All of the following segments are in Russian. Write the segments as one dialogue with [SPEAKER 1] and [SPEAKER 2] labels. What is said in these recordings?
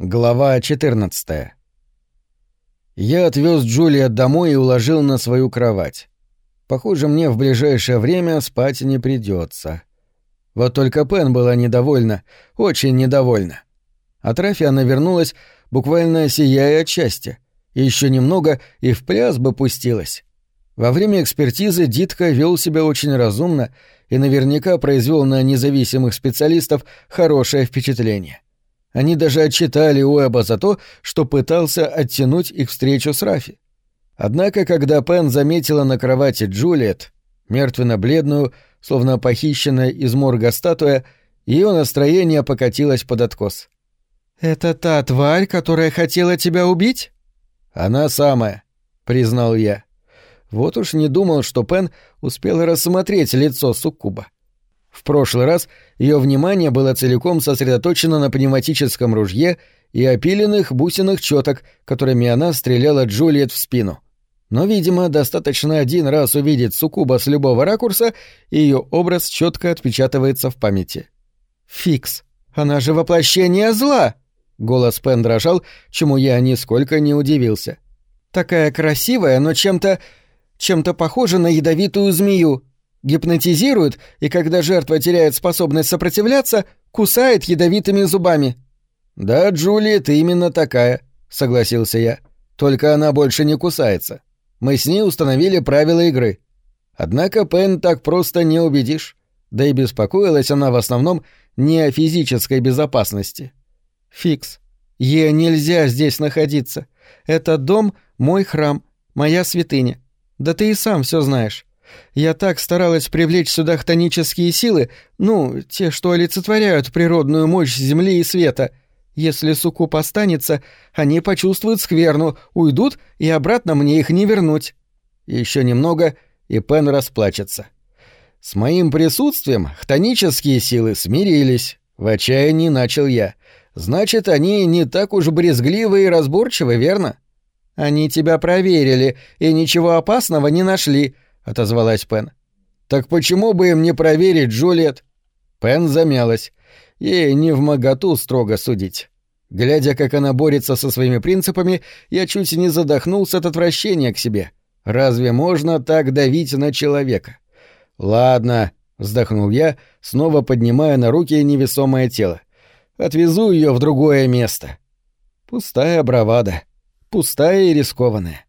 [SPEAKER 1] Глава 14 Я отвез Джулия домой и уложил на свою кровать. Похоже, мне в ближайшее время спать не придется. Вот только Пен была недовольна, очень недовольна. От Рафи она вернулась, буквально сияя от счастья. Еще немного и в пляс бы пустилась. Во время экспертизы Дитка вел себя очень разумно и наверняка произвел на независимых специалистов хорошее впечатление. Они даже отчитали Уэба за то, что пытался оттянуть их встречу с Рафи. Однако, когда Пен заметила на кровати Джулиет, мертвенно-бледную, словно похищенная из морга статуя, ее настроение покатилось под откос. «Это та тварь, которая хотела тебя убить?» «Она самая», — признал я. Вот уж не думал, что Пен успел рассмотреть лицо Суккуба. В прошлый раз ее внимание было целиком сосредоточено на пневматическом ружье и опиленных бусинах четок, которыми она стреляла Джульет в спину. Но, видимо, достаточно один раз увидеть Сукуба с любого ракурса, и ее образ четко отпечатывается в памяти. «Фикс! Она же воплощение зла!» Голос Пен дрожал, чему я нисколько не удивился. «Такая красивая, но чем-то... чем-то похожа на ядовитую змею гипнотизирует и, когда жертва теряет способность сопротивляться, кусает ядовитыми зубами. «Да, Джулия, ты именно такая», — согласился я. «Только она больше не кусается. Мы с ней установили правила игры. Однако Пен так просто не убедишь. Да и беспокоилась она в основном не о физической безопасности. Фикс. Ей нельзя здесь находиться. Этот дом — мой храм, моя святыня. Да ты и сам все знаешь. Я так старалась привлечь сюда хтонические силы, ну, те, что олицетворяют природную мощь Земли и света. Если суккуб останется, они почувствуют скверну, уйдут, и обратно мне их не вернуть. Еще немного, и Пен расплачется. С моим присутствием хтонические силы смирились. В отчаянии начал я. Значит, они не так уж брезгливы и разборчивы, верно? Они тебя проверили и ничего опасного не нашли, — отозвалась Пен. «Так почему бы им не проверить Джульет?» Пен замялась. Ей не в моготу строго судить. Глядя, как она борется со своими принципами, я чуть не задохнулся от отвращения к себе. Разве можно так давить на человека? «Ладно», — вздохнул я, снова поднимая на руки невесомое тело. «Отвезу ее в другое место». Пустая бравада. Пустая и рискованная.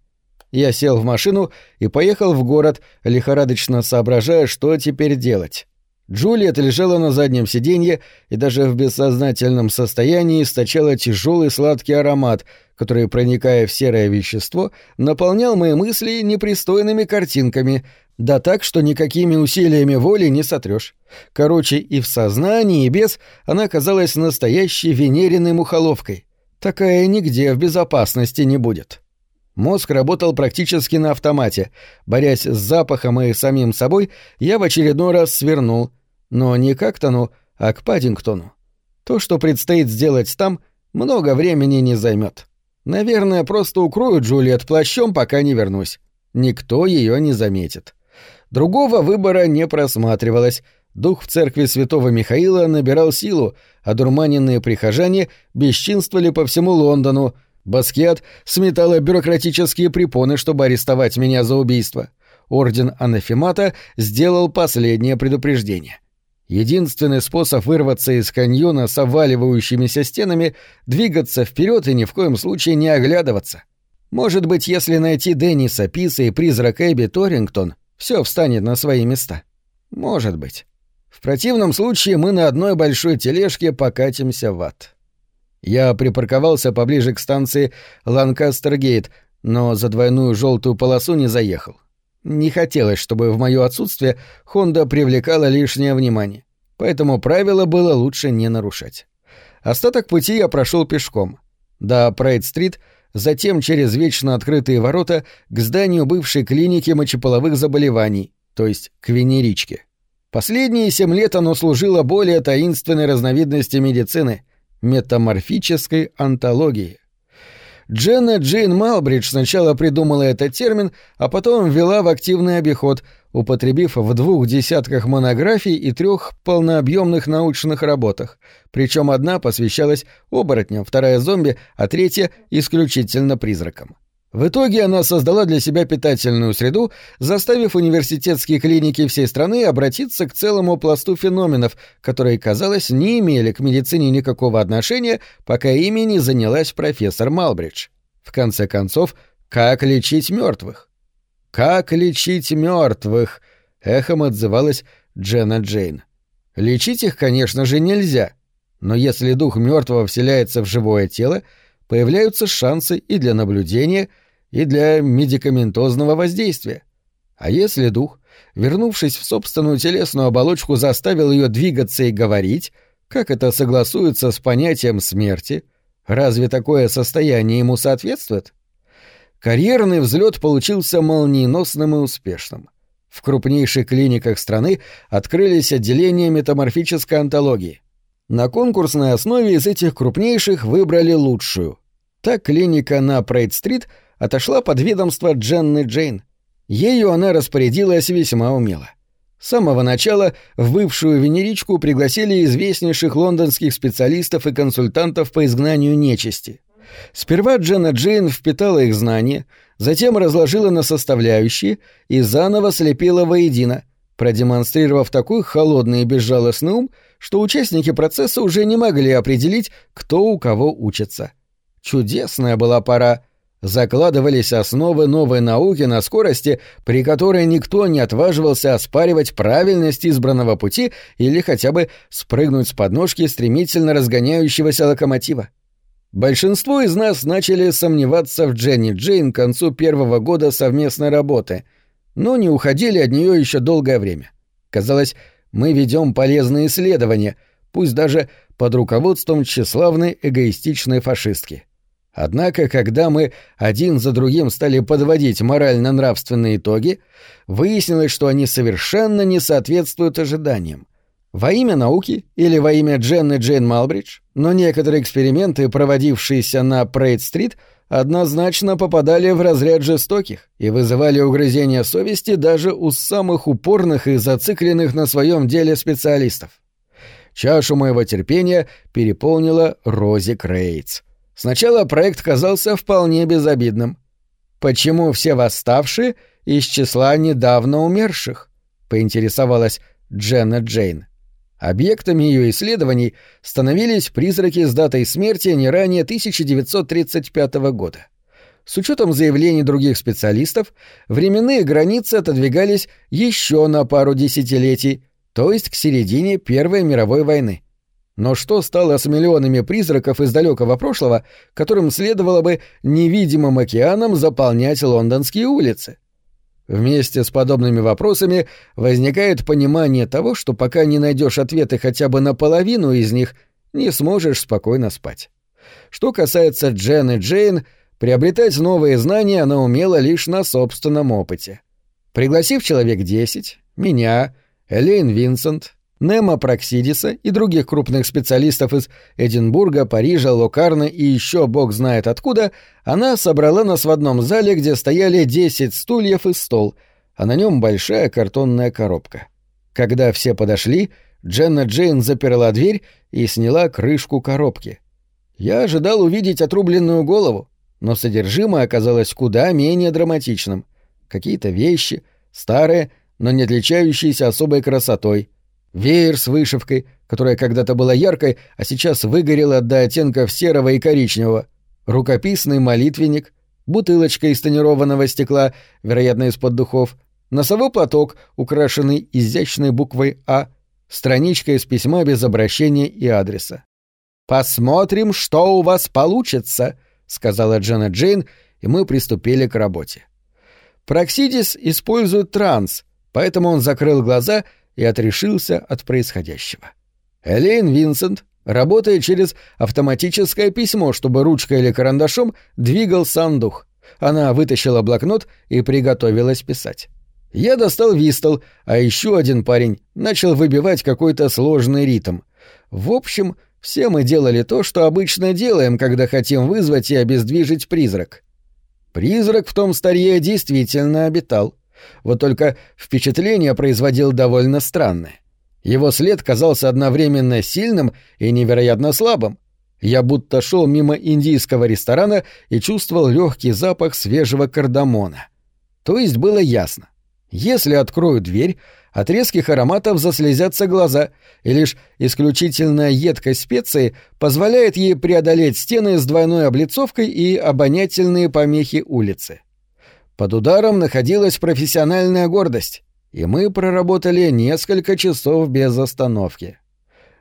[SPEAKER 1] Я сел в машину и поехал в город, лихорадочно соображая, что теперь делать. Джулиет лежала на заднем сиденье и даже в бессознательном состоянии источала тяжелый сладкий аромат, который, проникая в серое вещество, наполнял мои мысли непристойными картинками, да так, что никакими усилиями воли не сотрешь. Короче, и в сознании, и без она казалась настоящей венериной мухоловкой. Такая нигде в безопасности не будет. Мозг работал практически на автомате. Борясь с запахом и самим собой, я в очередной раз свернул. Но не к Актону, а к Паддингтону. То, что предстоит сделать там, много времени не займет. Наверное, просто укрою Джулиет плащом, пока не вернусь. Никто ее не заметит. Другого выбора не просматривалось. Дух в церкви святого Михаила набирал силу, а дурманенные прихожане бесчинствовали по всему Лондону — Баскет сметала бюрократические препоны, чтобы арестовать меня за убийство. Орден Анафемата сделал последнее предупреждение. Единственный способ вырваться из каньона с оваливающимися стенами — двигаться вперед и ни в коем случае не оглядываться. Может быть, если найти Денниса Писа и призрак Эбби Торингтон, все встанет на свои места. Может быть. В противном случае мы на одной большой тележке покатимся в ад. Я припарковался поближе к станции Ланкастер-Гейт, но за двойную желтую полосу не заехал. Не хотелось, чтобы в мое отсутствие Хонда привлекала лишнее внимание, поэтому правило было лучше не нарушать. Остаток пути я прошел пешком. До Прайд-стрит, затем через вечно открытые ворота к зданию бывшей клиники мочеполовых заболеваний, то есть к венеричке. Последние семь лет оно служило более таинственной разновидности медицины, метаморфической антологии. Дженна Джейн Малбридж сначала придумала этот термин, а потом ввела в активный обиход, употребив в двух десятках монографий и трех полнообъемных научных работах, причем одна посвящалась оборотням, вторая зомби, а третья исключительно призракам. В итоге она создала для себя питательную среду, заставив университетские клиники всей страны обратиться к целому пласту феноменов, которые, казалось, не имели к медицине никакого отношения, пока ими не занялась профессор Малбридж. В конце концов, как лечить мертвых? Как лечить мертвых? эхом отзывалась Дженна Джейн. Лечить их, конечно же, нельзя. Но если дух мертвого вселяется в живое тело, появляются шансы и для наблюдения, и для медикаментозного воздействия. А если дух, вернувшись в собственную телесную оболочку, заставил ее двигаться и говорить, как это согласуется с понятием смерти, разве такое состояние ему соответствует? Карьерный взлет получился молниеносным и успешным. В крупнейших клиниках страны открылись отделения метаморфической антологии — на конкурсной основе из этих крупнейших выбрали лучшую. Так клиника на Прейд-стрит отошла под ведомство Дженны Джейн. Ею она распорядилась весьма умело. С самого начала в бывшую венеричку пригласили известнейших лондонских специалистов и консультантов по изгнанию нечисти. Сперва Дженна Джейн впитала их знания, затем разложила на составляющие и заново слепила воедино, продемонстрировав такой холодный и безжалостный ум, что участники процесса уже не могли определить, кто у кого учится. Чудесная была пора. Закладывались основы новой науки на скорости, при которой никто не отваживался оспаривать правильность избранного пути или хотя бы спрыгнуть с подножки стремительно разгоняющегося локомотива. Большинство из нас начали сомневаться в Дженни Джейн к концу первого года совместной работы, но не уходили от нее еще долгое время. Казалось, мы ведем полезные исследования, пусть даже под руководством тщеславной эгоистичной фашистки. Однако, когда мы один за другим стали подводить морально-нравственные итоги, выяснилось, что они совершенно не соответствуют ожиданиям. Во имя науки или во имя Дженны Джейн Малбридж, но некоторые эксперименты, проводившиеся на Прейд-стрит, однозначно попадали в разряд жестоких и вызывали угрызения совести даже у самых упорных и зацикленных на своем деле специалистов. Чашу моего терпения переполнила Рози Крейтс. Сначала проект казался вполне безобидным. «Почему все восставшие из числа недавно умерших?» — поинтересовалась Дженна Джейн. Объектами ее исследований становились призраки с датой смерти не ранее 1935 года. С учетом заявлений других специалистов, временные границы отодвигались еще на пару десятилетий, то есть к середине Первой мировой войны. Но что стало с миллионами призраков из далекого прошлого, которым следовало бы невидимым океаном заполнять лондонские улицы? Вместе с подобными вопросами возникает понимание того, что пока не найдешь ответы хотя бы на половину из них, не сможешь спокойно спать. Что касается Джен и Джейн, приобретать новые знания она умела лишь на собственном опыте. Пригласив человек десять, меня, Элейн Винсент, Немо Проксидиса и других крупных специалистов из Эдинбурга, Парижа, Локарна и еще бог знает откуда, она собрала нас в одном зале, где стояли 10 стульев и стол, а на нем большая картонная коробка. Когда все подошли, Дженна Джейн заперла дверь и сняла крышку коробки. Я ожидал увидеть отрубленную голову, но содержимое оказалось куда менее драматичным. Какие-то вещи, старые, но не отличающиеся особой красотой — Веер с вышивкой, которая когда-то была яркой, а сейчас выгорела до оттенков серого и коричневого. Рукописный молитвенник, бутылочка из тонированного стекла, вероятно, из-под духов, носовой платок, украшенный изящной буквой «А», страничка из письма без обращения и адреса. «Посмотрим, что у вас получится», — сказала Джена Джейн, и мы приступили к работе. Проксидис использует транс, поэтому он закрыл глаза — и отрешился от происходящего. Элейн Винсент работает через автоматическое письмо, чтобы ручкой или карандашом двигал сам дух. Она вытащила блокнот и приготовилась писать. Я достал вистол, а еще один парень начал выбивать какой-то сложный ритм. В общем, все мы делали то, что обычно делаем, когда хотим вызвать и обездвижить призрак. Призрак в том старье действительно обитал. Вот только впечатление производил довольно странное. Его след казался одновременно сильным и невероятно слабым. Я будто шел мимо индийского ресторана и чувствовал легкий запах свежего кардамона. То есть было ясно. Если открою дверь, от резких ароматов заслезятся глаза, и лишь исключительная едкость специи позволяет ей преодолеть стены с двойной облицовкой и обонятельные помехи улицы. Под ударом находилась профессиональная гордость, и мы проработали несколько часов без остановки.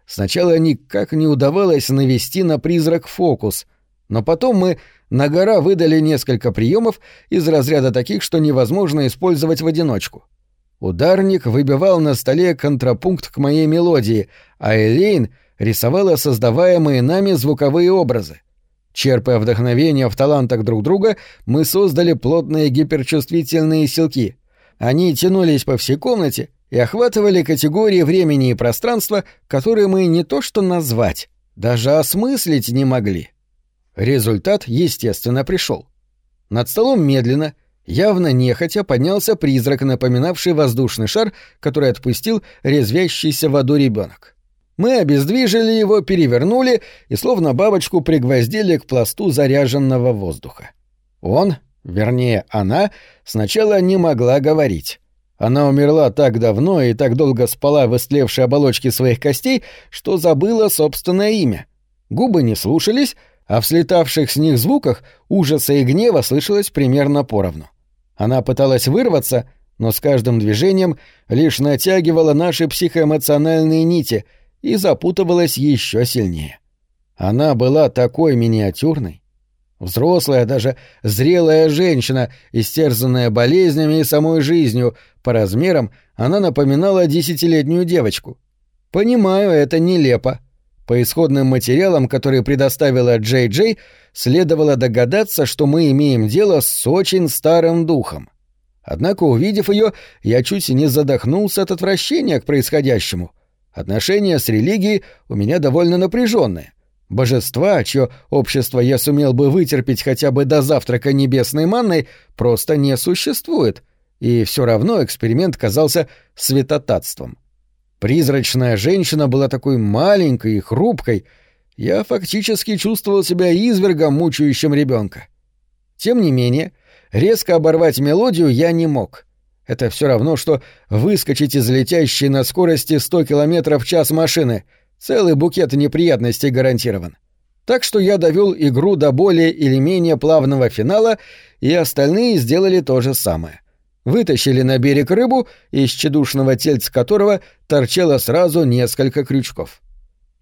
[SPEAKER 1] Сначала никак не удавалось навести на призрак фокус, но потом мы на гора выдали несколько приемов из разряда таких, что невозможно использовать в одиночку. Ударник выбивал на столе контрапункт к моей мелодии, а Элейн рисовала создаваемые нами звуковые образы. Черпая вдохновение в талантах друг друга, мы создали плотные гиперчувствительные силки. Они тянулись по всей комнате и охватывали категории времени и пространства, которые мы не то что назвать, даже осмыслить не могли. Результат, естественно, пришел. Над столом медленно, явно нехотя поднялся призрак, напоминавший воздушный шар, который отпустил резвящийся в аду ребенок. Мы обездвижили его, перевернули и словно бабочку пригвоздили к пласту заряженного воздуха. Он, вернее, она, сначала не могла говорить. Она умерла так давно и так долго спала в истлевшей оболочке своих костей, что забыла собственное имя. Губы не слушались, а в слетавших с них звуках ужаса и гнева слышалось примерно поровну. Она пыталась вырваться, но с каждым движением лишь натягивала наши психоэмоциональные нити и запутывалась еще сильнее. Она была такой миниатюрной. Взрослая, даже зрелая женщина, истерзанная болезнями и самой жизнью, по размерам она напоминала десятилетнюю девочку. Понимаю, это нелепо. По исходным материалам, которые предоставила Джей Джей, следовало догадаться, что мы имеем дело с очень старым духом. Однако, увидев ее, я чуть не задохнулся от отвращения к происходящему. Отношения с религией у меня довольно напряженные. Божества, чье общество я сумел бы вытерпеть хотя бы до завтрака небесной манной, просто не существует, и все равно эксперимент казался святотатством. Призрачная женщина была такой маленькой и хрупкой, я фактически чувствовал себя извергом, мучающим ребенка. Тем не менее, резко оборвать мелодию я не мог. Это все равно, что выскочить из летящей на скорости 100 км в час машины. Целый букет неприятностей гарантирован. Так что я довел игру до более или менее плавного финала, и остальные сделали то же самое вытащили на берег рыбу, из чедушного тельца которого торчало сразу несколько крючков.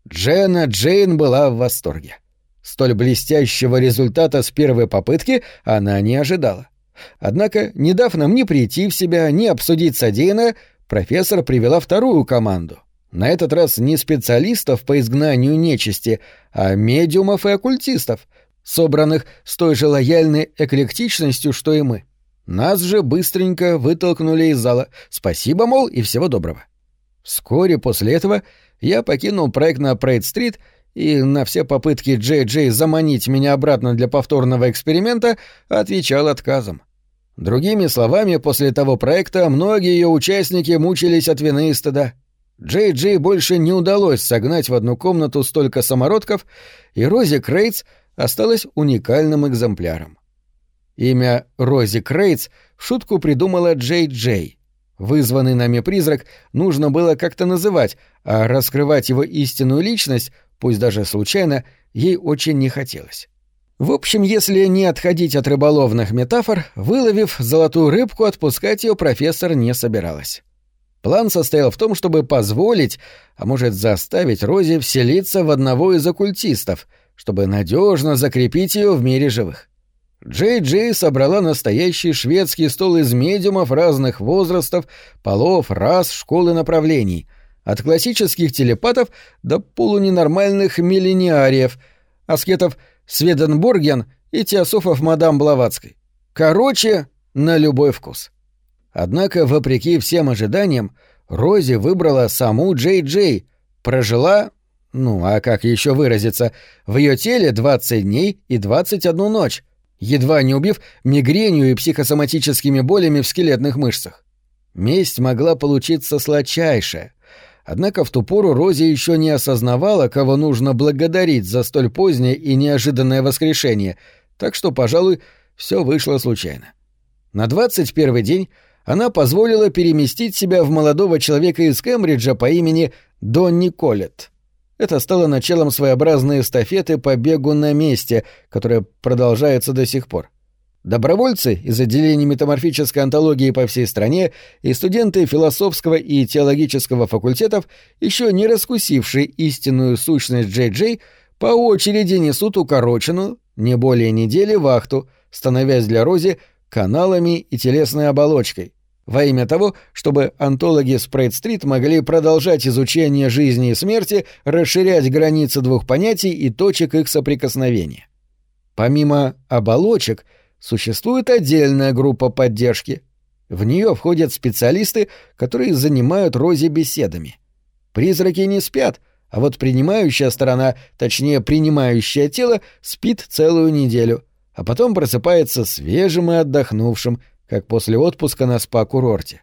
[SPEAKER 1] Джена Джейн была в восторге. Столь блестящего результата с первой попытки она не ожидала. Однако, не дав нам ни прийти в себя, ни обсудить содеянное, профессор привела вторую команду. На этот раз не специалистов по изгнанию нечисти, а медиумов и оккультистов, собранных с той же лояльной эклектичностью, что и мы. Нас же быстренько вытолкнули из зала. Спасибо, мол, и всего доброго. Вскоре после этого я покинул проект на Прейд-стрит и на все попытки Джей Джей заманить меня обратно для повторного эксперимента отвечал отказом. Другими словами, после того проекта многие ее участники мучились от вины и стыда. Джей Джей больше не удалось согнать в одну комнату столько самородков, и Рози Крейтс осталась уникальным экземпляром. Имя Рози Крейтс в шутку придумала Джей Джей. Вызванный нами призрак нужно было как-то называть, а раскрывать его истинную личность, пусть даже случайно, ей очень не хотелось. В общем, если не отходить от рыболовных метафор, выловив золотую рыбку, отпускать ее профессор не собиралась. План состоял в том, чтобы позволить, а может заставить Рози вселиться в одного из оккультистов, чтобы надежно закрепить ее в мире живых. Джей Джей собрала настоящий шведский стол из медиумов разных возрастов, полов, рас, школ и направлений, от классических телепатов до полуненормальных миллениариев, аскетов Сведенбурген и теософов мадам Блаватской. Короче, на любой вкус. Однако, вопреки всем ожиданиям, Рози выбрала саму Джей Джей, прожила, ну а как еще выразиться, в ее теле 20 дней и 21 ночь, едва не убив мигренью и психосоматическими болями в скелетных мышцах. Месть могла получиться сладчайшая. Однако в ту пору Рози еще не осознавала, кого нужно благодарить за столь позднее и неожиданное воскрешение, так что, пожалуй, все вышло случайно. На двадцать первый день она позволила переместить себя в молодого человека из Кембриджа по имени Донни Коллетт. Это стало началом своеобразной эстафеты по бегу на месте, которая продолжается до сих пор. Добровольцы из отделений метаморфической антологии по всей стране и студенты философского и теологического факультетов, еще не раскусившие истинную сущность Джей-Джей, по очереди несут укороченную, не более недели, вахту, становясь для Рози каналами и телесной оболочкой, во имя того, чтобы антологи Спрейд-стрит могли продолжать изучение жизни и смерти, расширять границы двух понятий и точек их соприкосновения. Помимо оболочек, существует отдельная группа поддержки. В нее входят специалисты, которые занимают Рози беседами. Призраки не спят, а вот принимающая сторона, точнее принимающее тело, спит целую неделю, а потом просыпается свежим и отдохнувшим, как после отпуска на спа-курорте.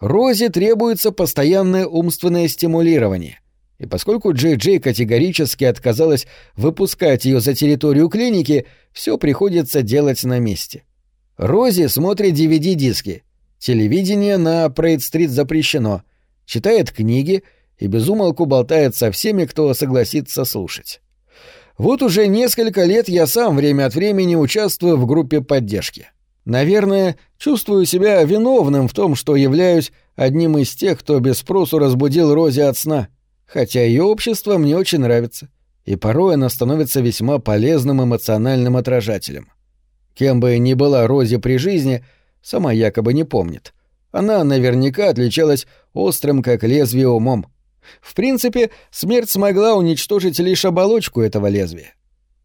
[SPEAKER 1] Розе требуется постоянное умственное стимулирование. И поскольку Джей Джей категорически отказалась выпускать ее за территорию клиники, все приходится делать на месте. Рози смотрит DVD-диски. Телевидение на Прейд-стрит запрещено. Читает книги и безумолку болтает со всеми, кто согласится слушать. Вот уже несколько лет я сам время от времени участвую в группе поддержки. Наверное, чувствую себя виновным в том, что являюсь одним из тех, кто без спросу разбудил Рози от сна, хотя ее общество мне очень нравится, и порой она становится весьма полезным эмоциональным отражателем. Кем бы ни была Рози при жизни, сама якобы не помнит. Она наверняка отличалась острым, как лезвие умом. В принципе, смерть смогла уничтожить лишь оболочку этого лезвия.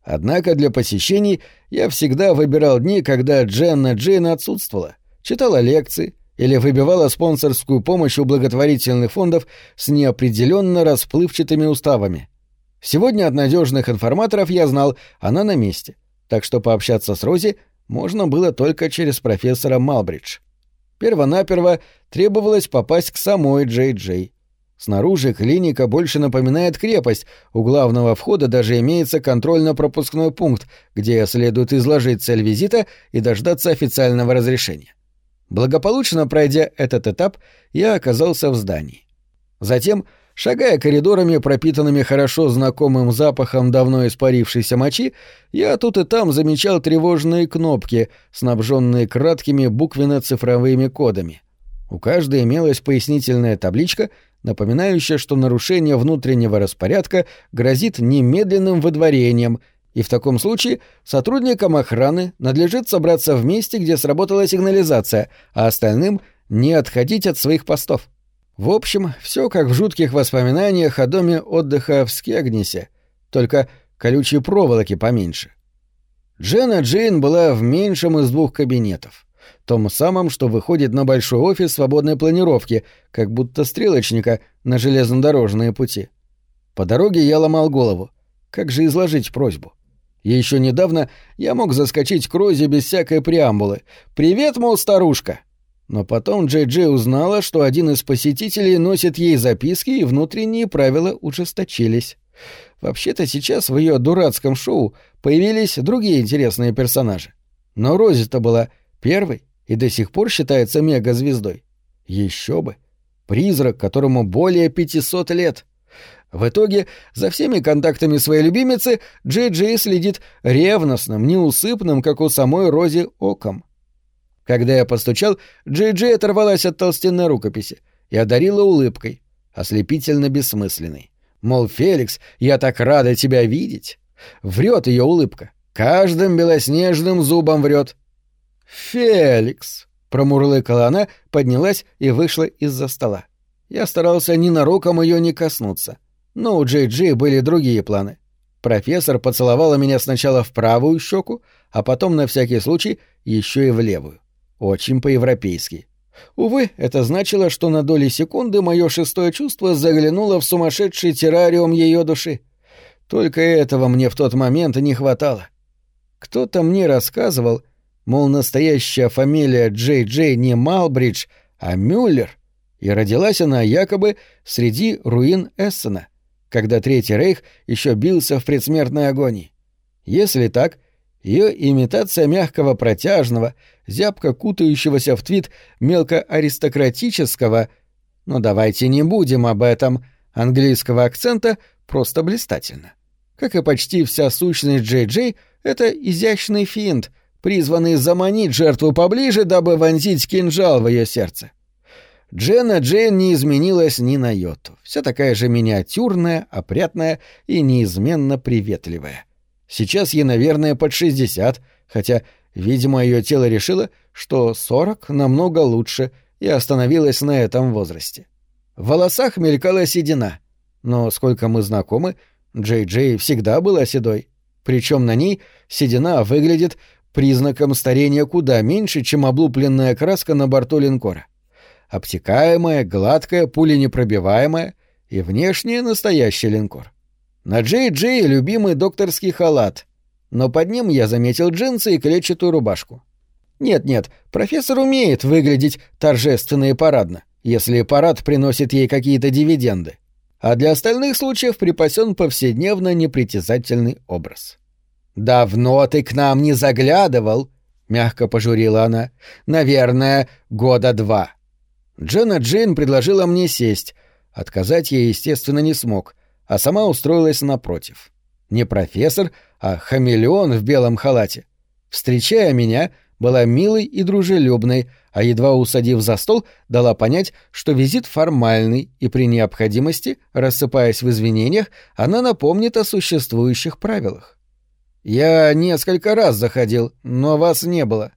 [SPEAKER 1] Однако для посещений я всегда выбирал дни, когда Дженна Джейн отсутствовала, читала лекции или выбивала спонсорскую помощь у благотворительных фондов с неопределенно расплывчатыми уставами. Сегодня от надежных информаторов я знал, она на месте, так что пообщаться с Рози можно было только через профессора Малбридж. Первонаперво требовалось попасть к самой Джей Джей. Снаружи клиника больше напоминает крепость, у главного входа даже имеется контрольно-пропускной пункт, где следует изложить цель визита и дождаться официального разрешения. Благополучно пройдя этот этап, я оказался в здании. Затем, шагая коридорами, пропитанными хорошо знакомым запахом давно испарившейся мочи, я тут и там замечал тревожные кнопки, снабженные краткими буквенно-цифровыми кодами. У каждой имелась пояснительная табличка — напоминающее, что нарушение внутреннего распорядка грозит немедленным выдворением, и в таком случае сотрудникам охраны надлежит собраться в месте, где сработала сигнализация, а остальным не отходить от своих постов. В общем, все как в жутких воспоминаниях о доме отдыха в Скегнисе, только колючие проволоки поменьше. Джена Джейн была в меньшем из двух кабинетов том самом, что выходит на большой офис свободной планировки, как будто стрелочника на железнодорожные пути. По дороге я ломал голову. Как же изложить просьбу? Еще недавно я мог заскочить к Розе без всякой преамбулы. «Привет, мол, старушка!» Но потом Джей Джей узнала, что один из посетителей носит ей записки, и внутренние правила ужесточились. Вообще-то сейчас в ее дурацком шоу появились другие интересные персонажи. Но Рози-то была первой и до сих пор считается мегазвездой. Еще бы. Призрак, которому более 500 лет. В итоге, за всеми контактами своей любимицы Джей Джей следит ревностным, неусыпным, как у самой Рози, оком. Когда я постучал, Джей Джей оторвалась от толстенной рукописи и одарила улыбкой, ослепительно бессмысленной. Мол, Феликс, я так рада тебя видеть. Врет ее улыбка. Каждым белоснежным зубом врет. «Феликс!» — промурлыкала она, поднялась и вышла из-за стола. Я старался ненароком ее не коснуться. Но у Джей Джей были другие планы. Профессор поцеловала меня сначала в правую щеку, а потом на всякий случай еще и в левую. Очень по-европейски. Увы, это значило, что на доли секунды мое шестое чувство заглянуло в сумасшедший террариум ее души. Только этого мне в тот момент не хватало. Кто-то мне рассказывал, мол, настоящая фамилия Джей Джей не Малбридж, а Мюллер, и родилась она якобы среди руин Эссена, когда Третий Рейх еще бился в предсмертной агонии. Если так, ее имитация мягкого протяжного, зябко кутающегося в твит мелкоаристократического, но давайте не будем об этом, английского акцента просто блистательно. Как и почти вся сущность Джей Джей, это изящный финт, призванный заманить жертву поближе, дабы вонзить кинжал в ее сердце. Дженна Джейн не изменилась ни на йоту. Вся такая же миниатюрная, опрятная и неизменно приветливая. Сейчас ей, наверное, под 60, хотя, видимо, ее тело решило, что 40 намного лучше и остановилась на этом возрасте. В волосах мелькала седина, но, сколько мы знакомы, Джей-Джей всегда была седой. Причем на ней седина выглядит признаком старения куда меньше, чем облупленная краска на борту линкора. Обтекаемая, гладкая, пуленепробиваемая и внешне настоящий линкор. На Джей-Джей любимый докторский халат, но под ним я заметил джинсы и клетчатую рубашку. Нет-нет, профессор умеет выглядеть торжественно и парадно, если парад приносит ей какие-то дивиденды а для остальных случаев припасен повседневно непритязательный образ. «Давно ты к нам не заглядывал», — мягко пожурила она. «Наверное, года два». Дженна Джейн предложила мне сесть. Отказать ей, естественно, не смог, а сама устроилась напротив. Не профессор, а хамелеон в белом халате. Встречая меня, была милой и дружелюбной, а едва усадив за стол, дала понять, что визит формальный, и при необходимости, рассыпаясь в извинениях, она напомнит о существующих правилах. «Я несколько раз заходил, но вас не было».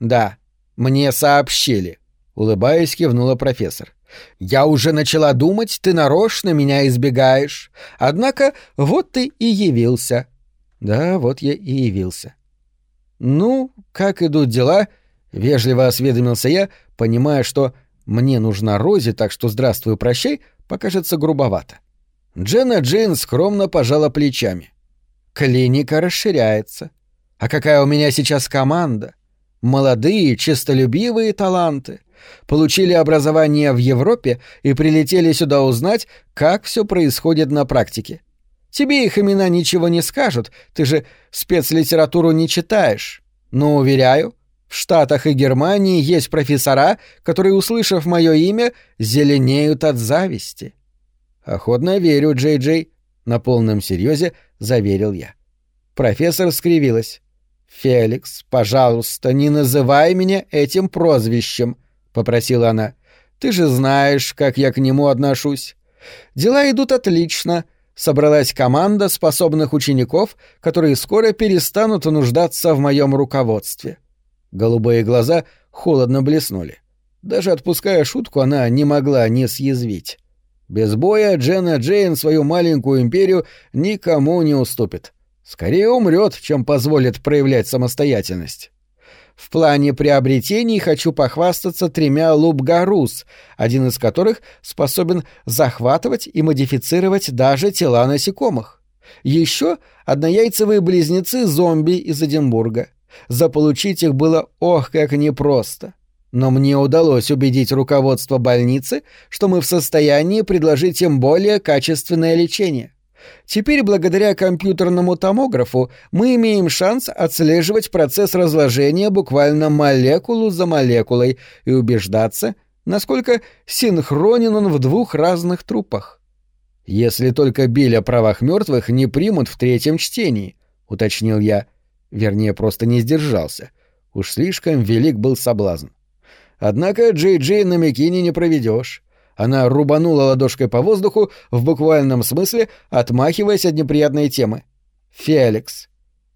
[SPEAKER 1] «Да, мне сообщили», — улыбаясь, кивнула профессор. «Я уже начала думать, ты нарочно меня избегаешь. Однако вот ты и явился». «Да, вот я и явился». «Ну, как идут дела?» — вежливо осведомился я, понимая, что «мне нужна Рози, так что здравствуй, прощай» покажется грубовато. Дженна Джейн скромно пожала плечами. «Клиника расширяется. А какая у меня сейчас команда? Молодые, честолюбивые таланты. Получили образование в Европе и прилетели сюда узнать, как все происходит на практике. Тебе их имена ничего не скажут, ты же спецлитературу не читаешь. Но, уверяю, в Штатах и Германии есть профессора, которые, услышав мое имя, зеленеют от зависти. Охотно верю, Джей-Джей, на полном серьезе заверил я. Профессор скривилась. «Феликс, пожалуйста, не называй меня этим прозвищем», — попросила она. «Ты же знаешь, как я к нему отношусь. Дела идут отлично, собралась команда способных учеников, которые скоро перестанут нуждаться в моем руководстве. Голубые глаза холодно блеснули. Даже отпуская шутку, она не могла не съязвить. Без боя Дженна Джейн свою маленькую империю никому не уступит. Скорее умрет, чем позволит проявлять самостоятельность. В плане приобретений хочу похвастаться тремя лубгарус, один из которых способен захватывать и модифицировать даже тела насекомых. Еще однояйцевые близнецы-зомби из Эдинбурга. Заполучить их было ох как непросто. Но мне удалось убедить руководство больницы, что мы в состоянии предложить им более качественное лечение. Теперь, благодаря компьютерному томографу, мы имеем шанс отслеживать процесс разложения буквально молекулу за молекулой и убеждаться, насколько синхронен он в двух разных трупах. «Если только Биль о правах мертвых не примут в третьем чтении», — уточнил я. Вернее, просто не сдержался. Уж слишком велик был соблазн. Однако Джей-Джей на Микине не проведешь. Она рубанула ладошкой по воздуху, в буквальном смысле отмахиваясь от неприятной темы. «Феликс,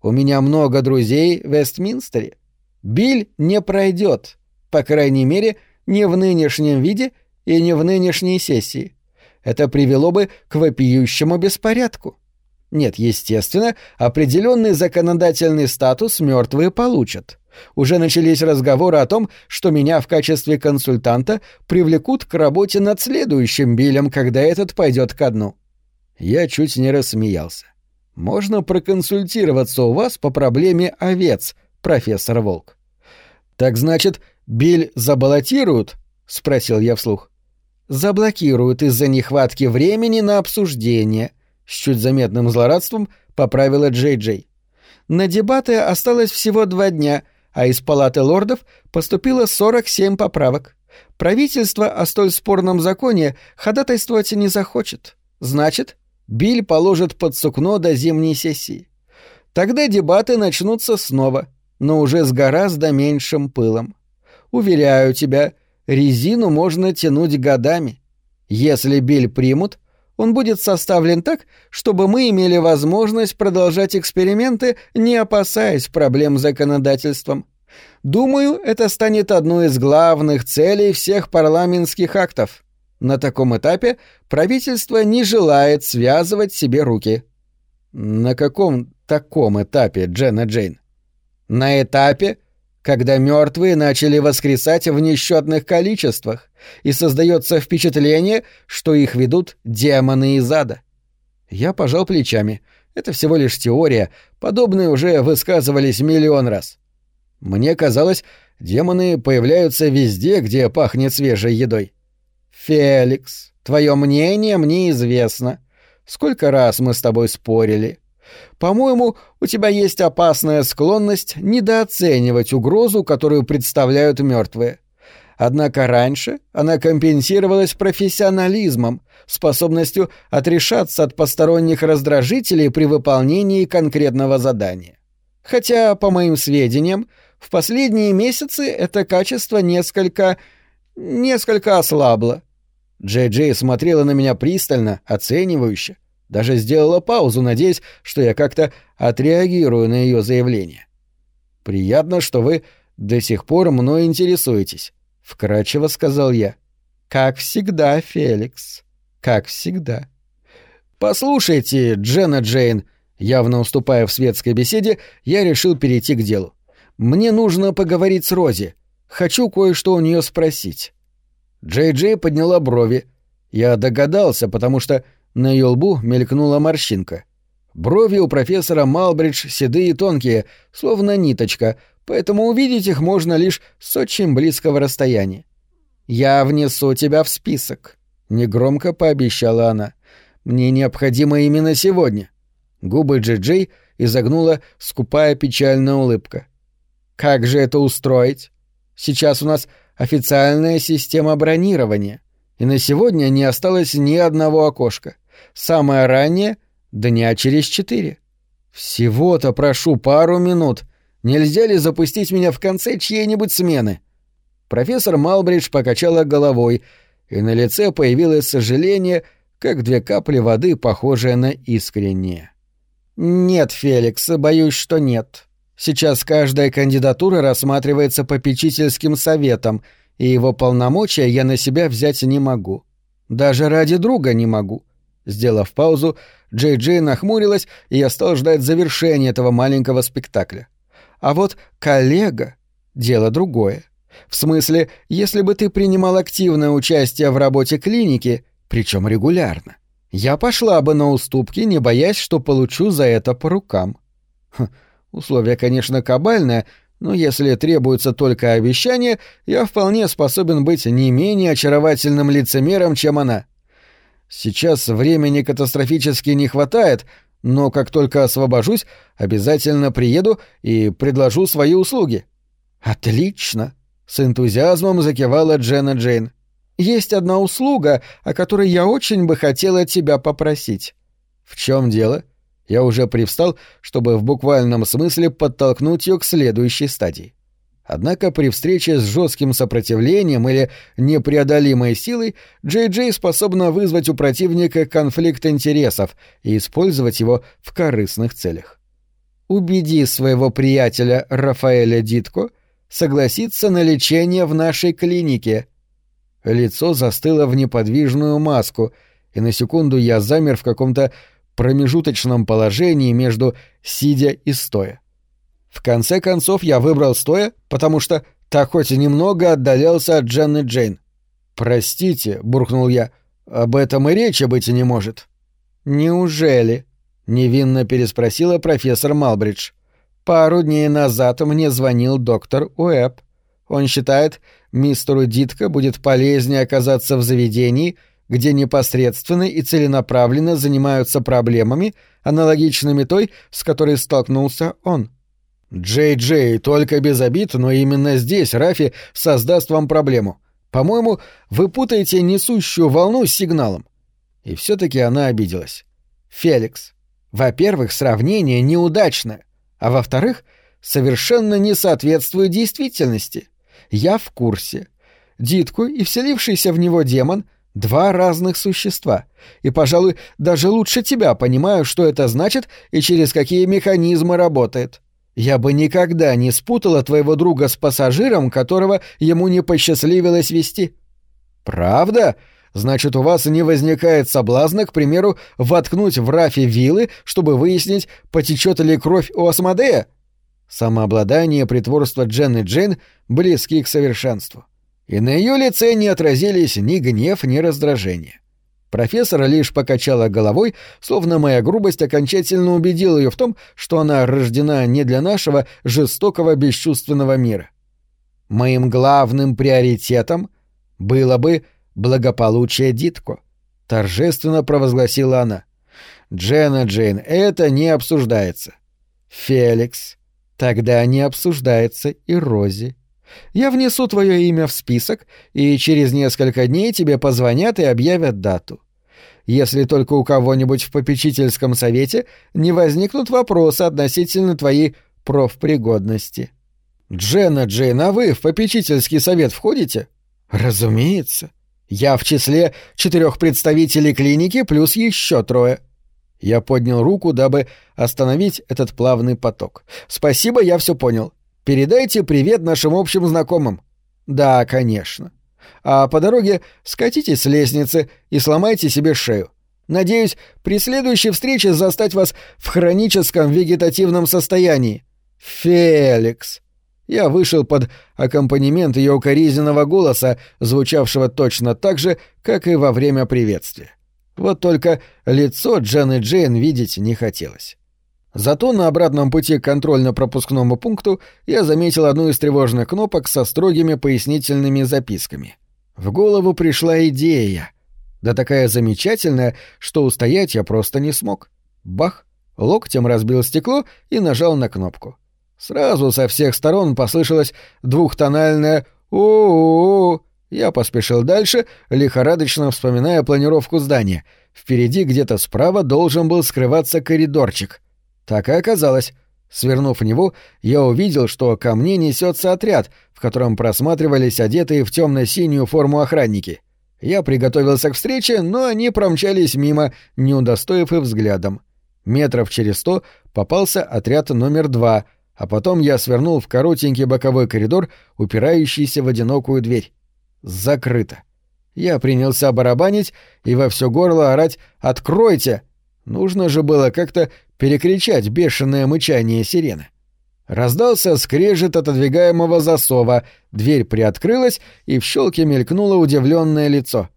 [SPEAKER 1] у меня много друзей в Вестминстере. Биль не пройдет, по крайней мере, не в нынешнем виде и не в нынешней сессии. Это привело бы к вопиющему беспорядку. Нет, естественно, определенный законодательный статус мертвые получат. Уже начались разговоры о том, что меня в качестве консультанта привлекут к работе над следующим билем, когда этот пойдет ко дну. Я чуть не рассмеялся. Можно проконсультироваться у вас по проблеме овец, профессор Волк. Так значит, Биль забаллотируют? спросил я вслух. Заблокируют из-за нехватки времени на обсуждение, с чуть заметным злорадством поправила Джей Джей. На дебаты осталось всего два дня, а из палаты лордов поступило 47 поправок. Правительство о столь спорном законе ходатайствовать не захочет. Значит, Биль положит под сукно до зимней сессии. Тогда дебаты начнутся снова, но уже с гораздо меньшим пылом. Уверяю тебя, резину можно тянуть годами. Если Биль примут, он будет составлен так, чтобы мы имели возможность продолжать эксперименты, не опасаясь проблем с законодательством. Думаю, это станет одной из главных целей всех парламентских актов. На таком этапе правительство не желает связывать себе руки. На каком таком этапе, Дженна Джейн? На этапе, когда мертвые начали воскресать в несчетных количествах, и создается впечатление, что их ведут демоны из ада. Я пожал плечами. Это всего лишь теория, подобные уже высказывались миллион раз. Мне казалось, демоны появляются везде, где пахнет свежей едой. «Феликс, твое мнение мне известно. Сколько раз мы с тобой спорили. По-моему, у тебя есть опасная склонность недооценивать угрозу, которую представляют мертвые. Однако раньше она компенсировалась профессионализмом, способностью отрешаться от посторонних раздражителей при выполнении конкретного задания. Хотя, по моим сведениям, в последние месяцы это качество несколько... несколько ослабло. Джей-Джей смотрела на меня пристально, оценивающе. Даже сделала паузу, надеясь, что я как-то отреагирую на ее заявление. «Приятно, что вы до сих пор мной интересуетесь», — вкратчиво сказал я. «Как всегда, Феликс. Как всегда». «Послушайте, Дженна Джейн», явно уступая в светской беседе, я решил перейти к делу. «Мне нужно поговорить с Рози. Хочу кое-что у нее спросить». Джей-Джей подняла брови. Я догадался, потому что на ее лбу мелькнула морщинка. Брови у профессора Малбридж седые и тонкие, словно ниточка, поэтому увидеть их можно лишь с очень близкого расстояния. «Я внесу тебя в список», — негромко пообещала она. «Мне необходимо именно сегодня». Губы Джей-Джей изогнула скупая печальная улыбка. «Как же это устроить? Сейчас у нас официальная система бронирования, и на сегодня не осталось ни одного окошка. Самое раннее — дня через четыре. Всего-то прошу пару минут. Нельзя ли запустить меня в конце чьей-нибудь смены?» Профессор Малбридж покачала головой, и на лице появилось сожаление, как две капли воды, похожие на искреннее. «Нет, Феликс, боюсь, что нет. Сейчас каждая кандидатура рассматривается попечительским советом, и его полномочия я на себя взять не могу. Даже ради друга не могу. Сделав паузу, Джей Джей нахмурилась, и я стал ждать завершения этого маленького спектакля. А вот коллега — дело другое. В смысле, если бы ты принимал активное участие в работе клиники, причем регулярно, я пошла бы на уступки, не боясь, что получу за это по рукам. Хм, Условие, конечно, кабальное, но если требуется только обещание, я вполне способен быть не менее очаровательным лицемером, чем она. Сейчас времени катастрофически не хватает, но как только освобожусь, обязательно приеду и предложу свои услуги. Отлично, с энтузиазмом закивала Дженна Джейн. Есть одна услуга, о которой я очень бы хотела тебя попросить. В чем дело? — я уже привстал, чтобы в буквальном смысле подтолкнуть ее к следующей стадии. Однако при встрече с жестким сопротивлением или непреодолимой силой Джей Джей способна вызвать у противника конфликт интересов и использовать его в корыстных целях. Убеди своего приятеля Рафаэля Дитко согласиться на лечение в нашей клинике. Лицо застыло в неподвижную маску, и на секунду я замер в каком-то промежуточном положении между сидя и стоя. В конце концов я выбрал стоя, потому что так хоть немного отдалялся от Дженны Джейн. «Простите», — буркнул я, — «об этом и речи быть не может». «Неужели?» — невинно переспросила профессор Малбридж. «Пару дней назад мне звонил доктор Уэбб. Он считает, мистеру Дитко будет полезнее оказаться в заведении, где непосредственно и целенаправленно занимаются проблемами, аналогичными той, с которой столкнулся он. Джей-Джей, только без обид, но именно здесь Рафи создаст вам проблему. По-моему, вы путаете несущую волну с сигналом. И все-таки она обиделась. Феликс. Во-первых, сравнение неудачное, а во-вторых, совершенно не соответствует действительности. Я в курсе. Дитку и вселившийся в него демон — Два разных существа. И, пожалуй, даже лучше тебя понимаю, что это значит и через какие механизмы работает. Я бы никогда не спутала твоего друга с пассажиром, которого ему не посчастливилось вести. Правда? Значит, у вас не возникает соблазна, к примеру, воткнуть в рафе вилы, чтобы выяснить, потечет ли кровь у Асмодея? Самообладание и притворство Джен и Джейн близки к совершенству. — и на ее лице не отразились ни гнев, ни раздражение. Профессор лишь покачала головой, словно моя грубость окончательно убедила ее в том, что она рождена не для нашего жестокого бесчувственного мира. Моим главным приоритетом было бы благополучие Дитко, торжественно провозгласила она. Джена Джейн, это не обсуждается. Феликс, тогда не обсуждается и Рози. Я внесу твое имя в список, и через несколько дней тебе позвонят и объявят дату. Если только у кого-нибудь в попечительском совете не возникнут вопросы относительно твоей профпригодности. Дженна Джейн, а вы в попечительский совет входите? Разумеется. Я в числе четырех представителей клиники плюс еще трое. Я поднял руку, дабы остановить этот плавный поток. Спасибо, я все понял. Передайте привет нашим общим знакомым. Да, конечно. А по дороге скатитесь с лестницы и сломайте себе шею. Надеюсь, при следующей встрече застать вас в хроническом вегетативном состоянии. Феликс. Я вышел под аккомпанемент ее укоризненного голоса, звучавшего точно так же, как и во время приветствия. Вот только лицо Джаны Джейн видеть не хотелось. Зато на обратном пути к контрольно-пропускному пункту я заметил одну из тревожных кнопок со строгими пояснительными записками. В голову пришла идея. Да такая замечательная, что устоять я просто не смог. Бах! Локтем разбил стекло и нажал на кнопку. Сразу со всех сторон послышалось двухтональное «У-у-у». Я поспешил дальше, лихорадочно вспоминая планировку здания. Впереди где-то справа должен был скрываться коридорчик — так и оказалось. Свернув в него, я увидел, что ко мне несется отряд, в котором просматривались одетые в темно-синюю форму охранники. Я приготовился к встрече, но они промчались мимо, не удостоив и взглядом. Метров через сто попался отряд номер два, а потом я свернул в коротенький боковой коридор, упирающийся в одинокую дверь. Закрыто. Я принялся барабанить и во все горло орать «Откройте!» Нужно же было как-то перекричать бешеное мычание сирены. Раздался скрежет отодвигаемого засова, дверь приоткрылась, и в щелке мелькнуло удивленное лицо.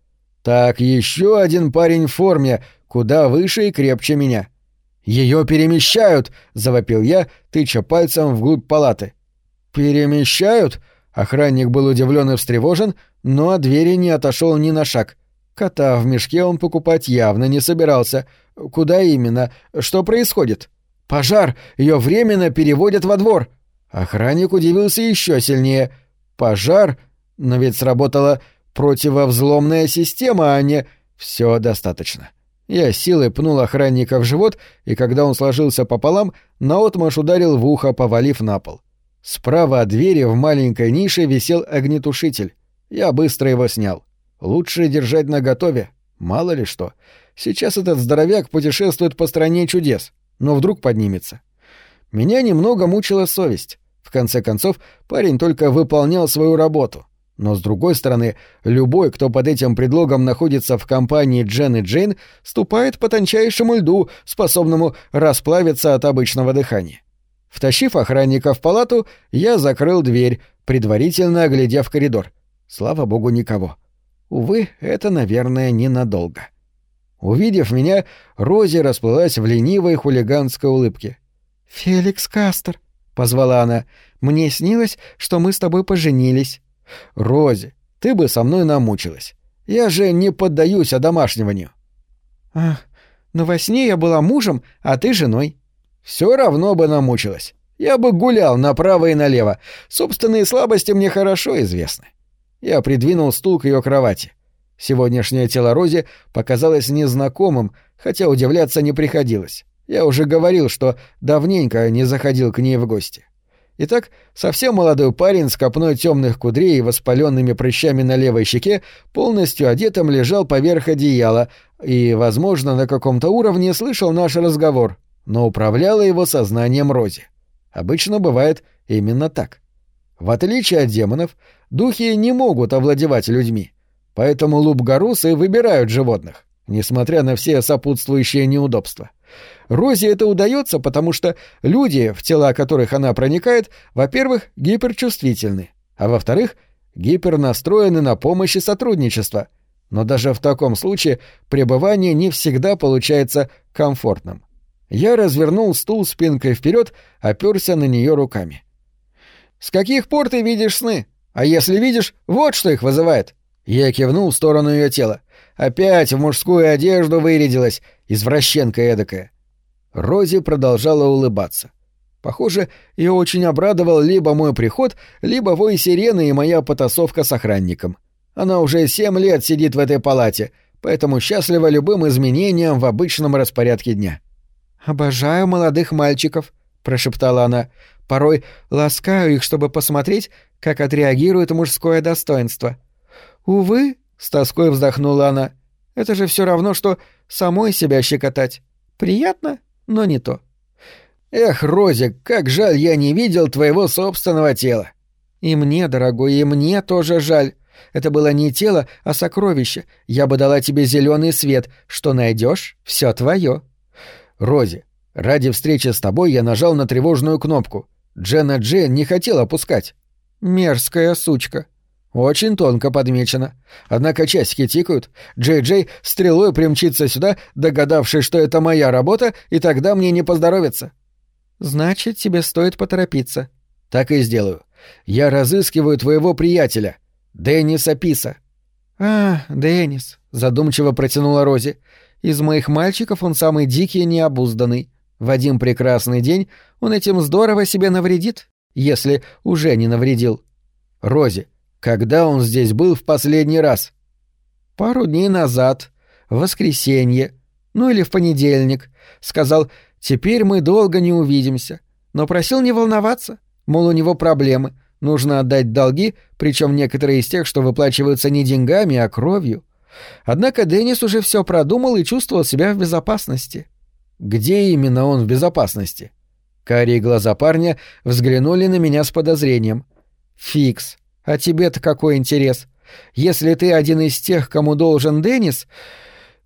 [SPEAKER 1] Так, еще один парень в форме, куда выше и крепче меня. Ее перемещают! завопил я, тыча пальцем вглубь палаты. Перемещают? Охранник был удивлен и встревожен, но от двери не отошел ни на шаг. Кота в мешке он покупать явно не собирался. Куда именно? Что происходит? Пожар! Ее временно переводят во двор. Охранник удивился еще сильнее. Пожар? Но ведь сработала противовзломная система, а не... Все достаточно. Я силой пнул охранника в живот, и когда он сложился пополам, наотмашь ударил в ухо, повалив на пол. Справа от двери в маленькой нише висел огнетушитель. Я быстро его снял. Лучше держать наготове, мало ли что. Сейчас этот здоровяк путешествует по стране чудес, но вдруг поднимется. Меня немного мучила совесть. В конце концов, парень только выполнял свою работу. Но, с другой стороны, любой, кто под этим предлогом находится в компании Джен и Джейн, ступает по тончайшему льду, способному расплавиться от обычного дыхания. Втащив охранника в палату, я закрыл дверь, предварительно оглядев коридор. Слава богу, никого. Увы, это, наверное, ненадолго. Увидев меня, Рози расплылась в ленивой хулиганской улыбке.
[SPEAKER 2] «Феликс Кастер», — позвала она, — «мне снилось, что мы с тобой поженились».
[SPEAKER 1] «Рози, ты бы со мной намучилась. Я же не поддаюсь одомашниванию».
[SPEAKER 2] «Ах, но во сне я была мужем, а ты женой».
[SPEAKER 1] Все равно бы намучилась. Я бы гулял направо и налево. Собственные слабости мне хорошо известны. Я придвинул стул к ее кровати. Сегодняшнее тело Рози показалось незнакомым, хотя удивляться не приходилось. Я уже говорил, что давненько не заходил к ней в гости. Итак, совсем молодой парень с копной темных кудрей и воспаленными прыщами на левой щеке полностью одетым лежал поверх одеяла и, возможно, на каком-то уровне слышал наш разговор, но управляла его сознанием Рози. Обычно бывает именно так. В отличие от демонов, духи не могут овладевать людьми, поэтому лупгарусы выбирают животных, несмотря на все сопутствующие неудобства. Розе это удается, потому что люди, в тела которых она проникает, во-первых, гиперчувствительны, а во-вторых, гипернастроены на помощь и сотрудничество. Но даже в таком случае пребывание не всегда получается комфортным. Я развернул стул спинкой вперед, оперся на нее руками. «С каких пор ты видишь сны? А если видишь, вот что их вызывает!» Я кивнул в сторону ее тела. Опять в мужскую одежду вырядилась, извращенка эдакая. Рози продолжала улыбаться. Похоже, ее очень обрадовал либо мой приход, либо вой сирены и моя потасовка с охранником. Она уже семь лет сидит в этой палате, поэтому счастлива любым изменениям в обычном распорядке дня.
[SPEAKER 2] «Обожаю молодых мальчиков», — прошептала она. «Порой ласкаю их, чтобы посмотреть, как отреагирует мужское достоинство». «Увы», с тоской вздохнула она. Это же все равно, что самой себя щекотать. Приятно, но не то.
[SPEAKER 1] Эх, Розик, как жаль, я не видел твоего собственного тела.
[SPEAKER 2] И мне, дорогой, и мне тоже жаль. Это было не тело, а сокровище. Я бы дала тебе зеленый свет. Что найдешь, все твое.
[SPEAKER 1] Рози, ради встречи с тобой я нажал на тревожную кнопку. Дженна Джен не хотела пускать.
[SPEAKER 2] Мерзкая сучка.
[SPEAKER 1] Очень тонко подмечено. Однако часики тикают. Джей-Джей стрелой примчится сюда, догадавшись, что это моя работа, и тогда мне не поздоровится.
[SPEAKER 2] Значит, тебе стоит поторопиться.
[SPEAKER 1] Так и сделаю. Я разыскиваю твоего приятеля, Денниса Писа.
[SPEAKER 2] А, Деннис, задумчиво протянула Рози. Из моих мальчиков он самый дикий и необузданный. В один прекрасный день он этим здорово себе навредит, если уже не навредил.
[SPEAKER 1] Рози, когда он здесь был в последний раз?
[SPEAKER 2] Пару дней назад, в воскресенье, ну или в понедельник. Сказал, теперь мы долго не увидимся. Но просил не волноваться, мол, у него проблемы. Нужно отдать долги, причем некоторые из тех, что выплачиваются не деньгами, а кровью. Однако Деннис уже все продумал и чувствовал себя в безопасности.
[SPEAKER 1] Где именно он в безопасности? Карие глаза парня взглянули на меня с подозрением.
[SPEAKER 2] Фикс. А тебе-то какой интерес? Если ты один из тех, кому должен Деннис,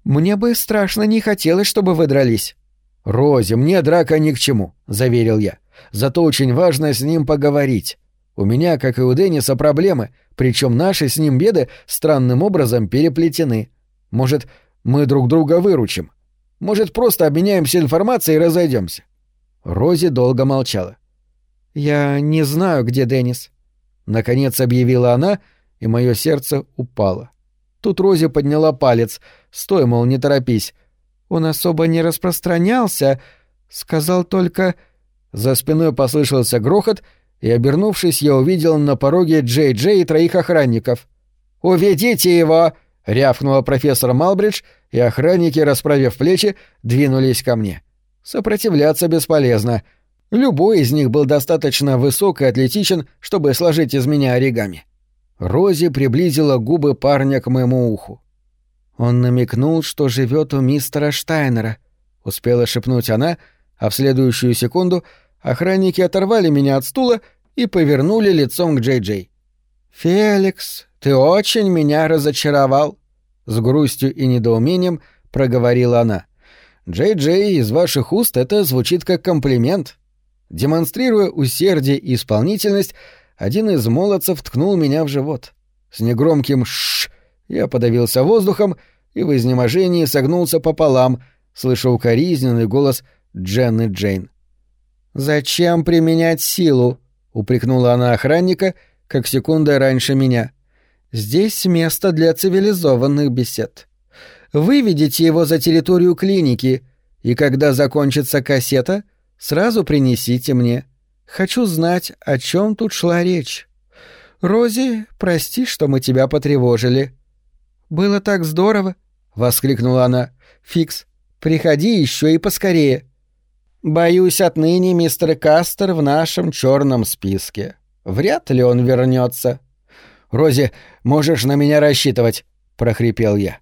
[SPEAKER 2] мне бы страшно не хотелось, чтобы вы дрались.
[SPEAKER 1] Рози, мне драка ни к чему, заверил я. Зато очень важно с ним поговорить. У меня, как и у Денниса, проблемы, причем наши с ним беды странным образом переплетены. Может, мы друг друга выручим? Может, просто обменяемся информацией и разойдемся? Рози долго молчала.
[SPEAKER 2] Я не знаю, где Деннис.
[SPEAKER 1] Наконец объявила она, и мое сердце упало. Тут Рози подняла палец. «Стой, мол, не торопись».
[SPEAKER 2] «Он особо не распространялся. Сказал только...»
[SPEAKER 1] За спиной послышался грохот, и, обернувшись, я увидел на пороге Джей-Джей и троих охранников. «Уведите его!» — рявкнула профессор Малбридж, и охранники, расправив плечи, двинулись ко мне. Сопротивляться бесполезно — Любой из них был достаточно высок и атлетичен, чтобы сложить из меня оригами. Рози приблизила губы парня к моему уху.
[SPEAKER 2] «Он намекнул, что живет у мистера Штайнера», — успела шепнуть она, а в следующую секунду охранники оторвали меня от стула и повернули лицом к Джей-Джей. «Феликс, ты очень меня разочаровал», — с грустью и недоумением проговорила она.
[SPEAKER 1] «Джей-Джей, из ваших уст это звучит как комплимент», Демонстрируя усердие и исполнительность, один из молодцев ткнул меня в живот. С негромким «шш» я подавился воздухом и в изнеможении согнулся пополам, слыша укоризненный голос Дженны Джейн.
[SPEAKER 2] «Зачем применять силу?» — упрекнула она охранника, как секунда раньше меня. «Здесь место для цивилизованных бесед. Выведите его за территорию клиники, и когда закончится кассета, сразу принесите мне. Хочу знать, о чем тут шла речь. Рози, прости, что мы тебя потревожили». «Было так здорово!» — воскликнула она. «Фикс, приходи еще и поскорее». «Боюсь, отныне мистер Кастер в нашем черном списке. Вряд ли он вернется.
[SPEAKER 1] «Рози, можешь на меня рассчитывать», — прохрипел я.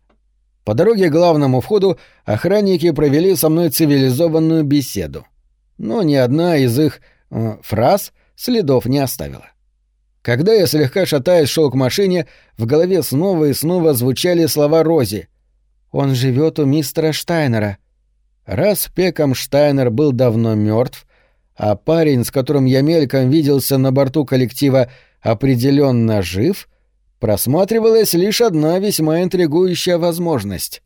[SPEAKER 1] По дороге к главному входу охранники провели со мной цивилизованную беседу. Но ни одна из их э, фраз следов не оставила. Когда я слегка шатаясь шел к машине, в голове снова и снова звучали слова Рози. «Он живет у мистера Штайнера». Раз Пеком Штайнер был давно мертв, а парень, с которым я мельком виделся на борту коллектива, определенно жив, просматривалась лишь одна весьма интригующая возможность.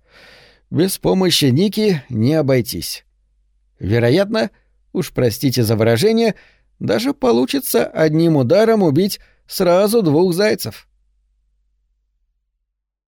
[SPEAKER 1] Без помощи Ники не обойтись. Вероятно, уж простите за выражение, даже получится одним ударом убить сразу двух зайцев.